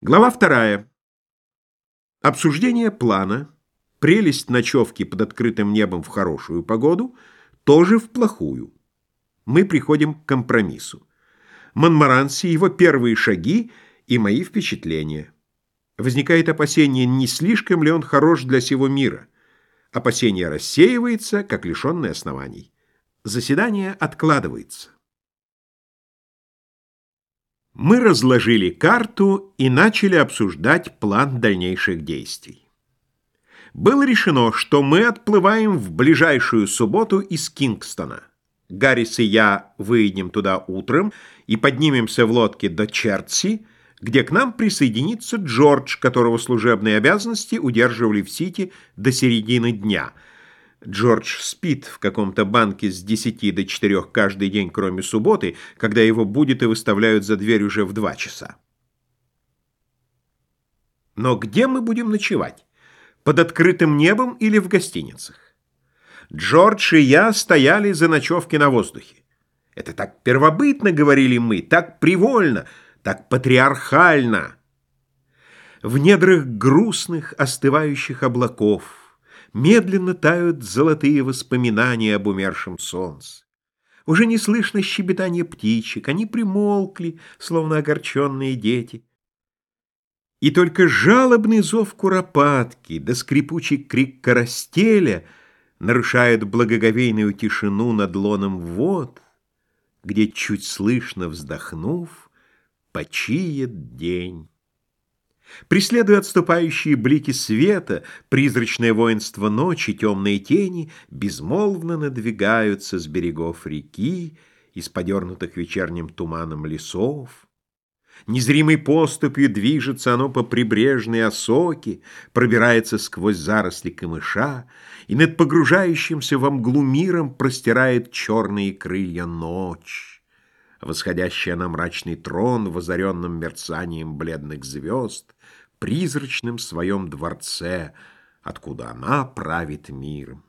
Глава вторая. Обсуждение плана, прелесть ночевки под открытым небом в хорошую погоду, тоже в плохую. Мы приходим к компромиссу. Монмаранси, его первые шаги и мои впечатления. Возникает опасение, не слишком ли он хорош для всего мира. Опасение рассеивается, как лишенное оснований. Заседание откладывается. Мы разложили карту и начали обсуждать план дальнейших действий. Было решено, что мы отплываем в ближайшую субботу из Кингстона. Гаррис и я выйдем туда утром и поднимемся в лодке до Чертси, где к нам присоединится Джордж, которого служебные обязанности удерживали в Сити до середины дня – Джордж спит в каком-то банке с 10 до 4 каждый день, кроме субботы, когда его будет и выставляют за дверь уже в 2 часа. Но где мы будем ночевать? Под открытым небом или в гостиницах? Джордж и я стояли за ночевки на воздухе. Это так первобытно, говорили мы, так привольно, так патриархально. В недрах грустных, остывающих облаков — медленно тают золотые воспоминания об умершем солнце. Уже не слышно щебетания птичек, они примолкли, словно огорченные дети. И только жалобный зов куропатки да скрипучий крик коростеля нарушают благоговейную тишину над лоном вод, где, чуть слышно вздохнув, почиет день. Преследуя отступающие блики света, призрачное воинство ночи, темные тени безмолвно надвигаются с берегов реки, из подернутых вечерним туманом лесов. Незримой поступью движется оно по прибрежной осоке, пробирается сквозь заросли камыша и над погружающимся во мглу миром простирает черные крылья ночь, восходящая на мрачный трон, возоренным мерцанием бледных звезд, призрачным своем дворце, откуда она правит миром.